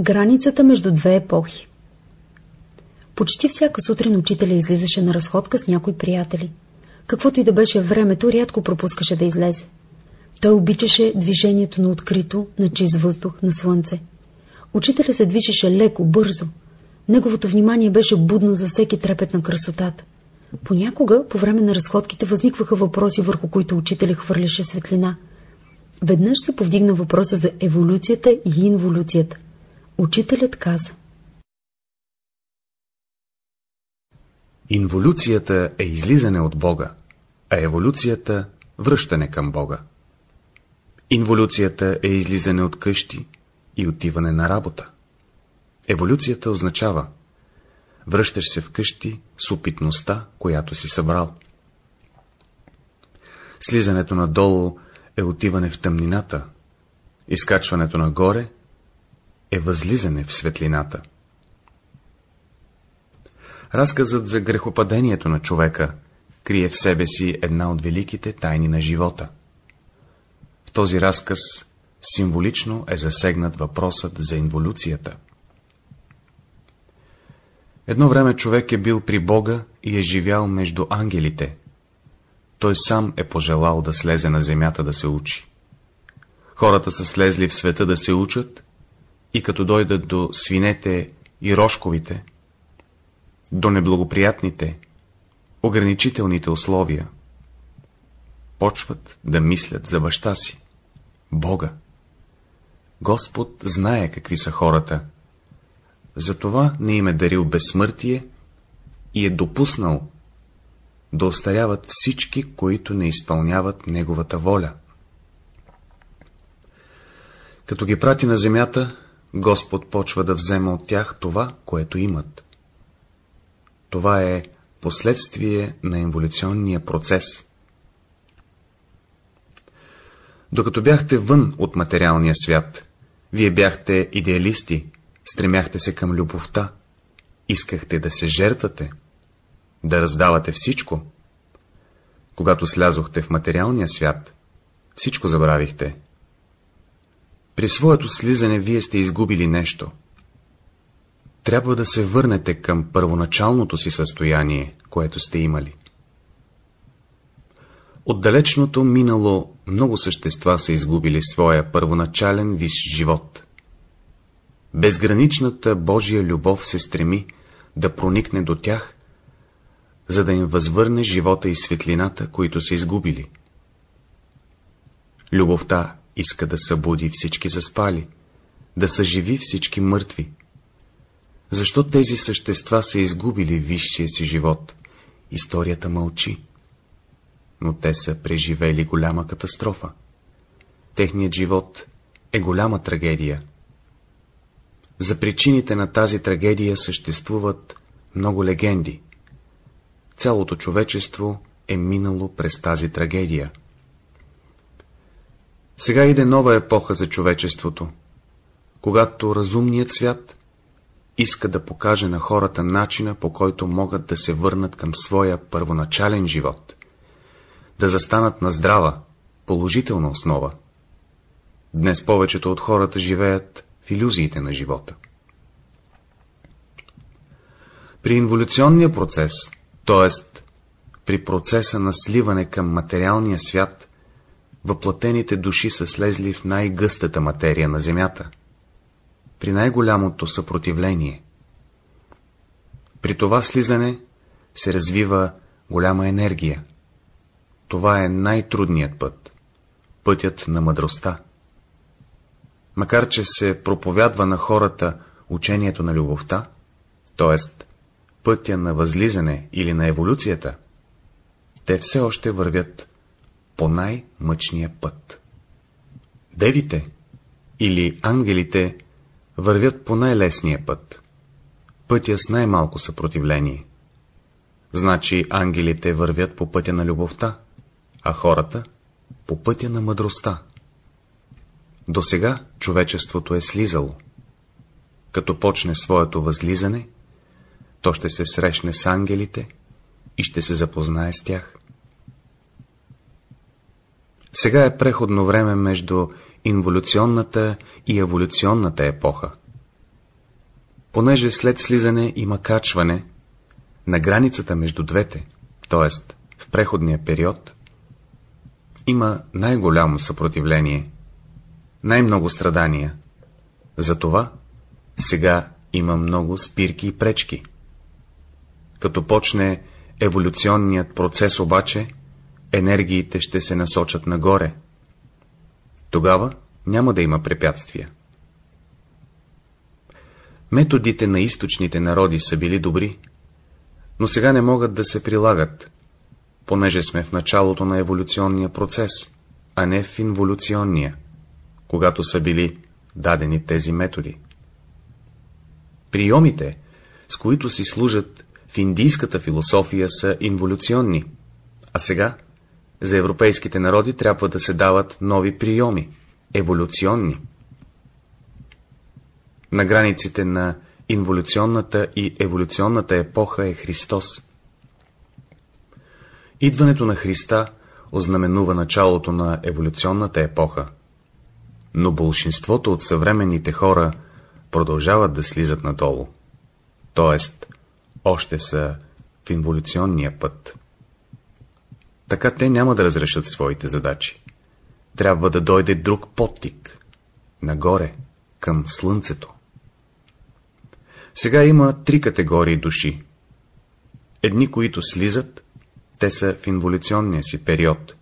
Границата между две епохи Почти всяка сутрин учителя излизаше на разходка с някои приятели. Каквото и да беше времето, рядко пропускаше да излезе. Той обичаше движението на открито, на чист въздух, на слънце. Учителя се движеше леко, бързо. Неговото внимание беше будно за всеки трепет на красотата. Понякога, по време на разходките, възникваха въпроси, върху които учителя хвърляше светлина. Веднъж се повдигна въпроса за еволюцията и инволюцията. Учителят каза. Инволюцията е излизане от Бога, а еволюцията – връщане към Бога. Инволюцията е излизане от къщи и отиване на работа. Еволюцията означава връщаш се вкъщи с опитността, която си събрал. Слизането надолу е отиване в тъмнината, изкачването нагоре е възлизане в светлината. Разказът за грехопадението на човека крие в себе си една от великите тайни на живота. В този разказ символично е засегнат въпросът за инволюцията. Едно време човек е бил при Бога и е живял между ангелите. Той сам е пожелал да слезе на земята да се учи. Хората са слезли в света да се учат и като дойдат до свинете и рожковите, до неблагоприятните, ограничителните условия, почват да мислят за баща си, Бога. Господ знае какви са хората, затова не им е дарил безсмъртие и е допуснал да остаряват всички, които не изпълняват Неговата воля. Като ги прати на земята, Господ почва да взема от тях това, което имат. Това е последствие на инволюционния процес. Докато бяхте вън от материалния свят, вие бяхте идеалисти, стремяхте се към любовта, искахте да се жертвате, да раздавате всичко. Когато слязохте в материалния свят, всичко забравихте. При своето слизане вие сте изгубили нещо – трябва да се върнете към първоначалното си състояние, което сте имали. От далечното минало много същества са изгубили своя първоначален вис живот. Безграничната Божия любов се стреми да проникне до тях, за да им възвърне живота и светлината, които са изгубили. Любовта иска да събуди всички заспали, да съживи всички мъртви, защо тези същества са изгубили висшия си живот? Историята мълчи. Но те са преживели голяма катастрофа. Техният живот е голяма трагедия. За причините на тази трагедия съществуват много легенди. Цялото човечество е минало през тази трагедия. Сега иде нова епоха за човечеството, когато разумният свят иска да покаже на хората начина, по който могат да се върнат към своя първоначален живот, да застанат на здрава, положителна основа. Днес повечето от хората живеят в иллюзиите на живота. При инволюционния процес, т.е. при процеса на сливане към материалния свят, въплатените души са слезли в най-гъстата материя на Земята – при най-голямото съпротивление. При това слизане се развива голяма енергия. Това е най-трудният път, пътят на мъдростта. Макар, че се проповядва на хората учението на любовта, т.е. пътя на възлизане или на еволюцията, те все още вървят по най-мъчния път. Девите или ангелите вървят по най-лесния път, пътя с най-малко съпротивление. Значи ангелите вървят по пътя на любовта, а хората по пътя на мъдростта. До сега човечеството е слизало. Като почне своето възлизане, то ще се срещне с ангелите и ще се запознае с тях. Сега е преходно време между инволюционната и еволюционната епоха. понеже след слизане има качване, на границата между двете, т.е. в преходния период, има най-голямо съпротивление, най-много страдания. Затова сега има много спирки и пречки. Като почне еволюционният процес обаче, енергиите ще се насочат нагоре. Тогава няма да има препятствия. Методите на източните народи са били добри, но сега не могат да се прилагат, понеже сме в началото на еволюционния процес, а не в инволюционния, когато са били дадени тези методи. Приемите, с които си служат в индийската философия, са инволюционни, а сега за европейските народи трябва да се дават нови приеми, еволюционни. На границите на инволюционната и еволюционната епоха е Христос. Идването на Христа ознаменува началото на еволюционната епоха, но большинството от съвременните хора продължават да слизат надолу, т.е. още са в инволюционния път. Така те няма да разрешат своите задачи. Трябва да дойде друг подтик, нагоре, към слънцето. Сега има три категории души. Едни, които слизат, те са в инволюционния си период.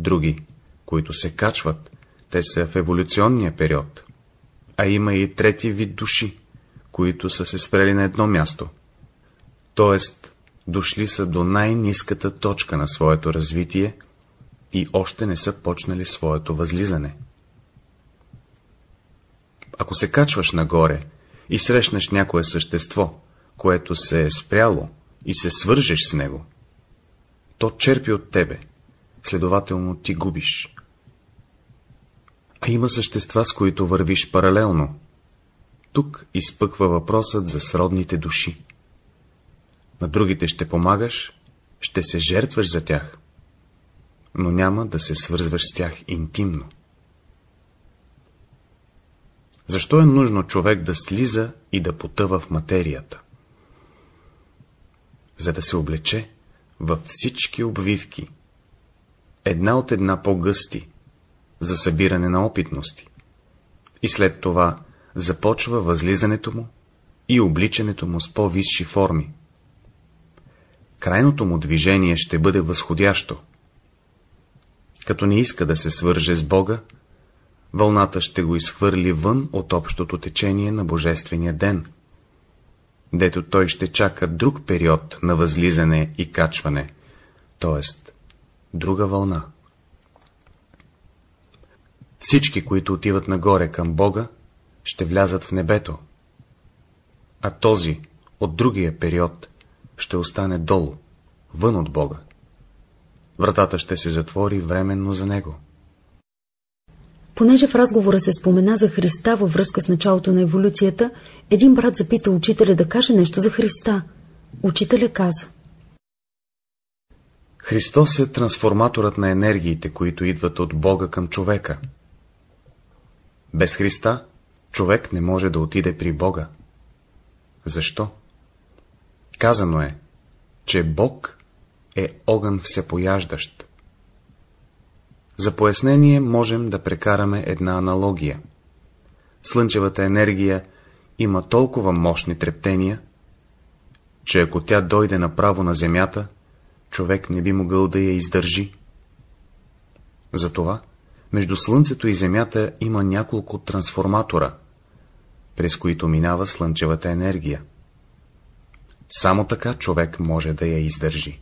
Други, които се качват, те са в еволюционния период. А има и трети вид души, които са се спрели на едно място. Тоест, дошли са до най-низката точка на своето развитие и още не са почнали своето възлизане. Ако се качваш нагоре и срещнеш някое същество, което се е спряло и се свържеш с него, то черпи от тебе, следователно ти губиш. А има същества, с които вървиш паралелно. Тук изпъква въпросът за сродните души. На другите ще помагаш, ще се жертваш за тях, но няма да се свързваш с тях интимно. Защо е нужно човек да слиза и да потъва в материята? За да се облече във всички обвивки, една от една по-гъсти, за събиране на опитности. И след това започва възлизането му и обличането му с по-висши форми. Крайното му движение ще бъде възходящо. Като не иска да се свърже с Бога, вълната ще го изхвърли вън от общото течение на Божествения ден, дето той ще чака друг период на възлизане и качване, т.е. друга вълна. Всички, които отиват нагоре към Бога, ще влязат в небето, а този от другия период ще остане долу, вън от Бога. Вратата ще се затвори временно за него. Понеже в разговора се спомена за Христа във връзка с началото на еволюцията, един брат запита учителя да каже нещо за Христа. Учителя каза. Христос е трансформаторът на енергиите, които идват от Бога към човека. Без Христа човек не може да отиде при Бога. Защо? Казано е, че Бог е огън всепояждащ. За пояснение можем да прекараме една аналогия. Слънчевата енергия има толкова мощни трептения, че ако тя дойде направо на земята, човек не би могъл да я издържи. Затова между Слънцето и Земята има няколко трансформатора, през които минава слънчевата енергия. Само така човек може да я издържи.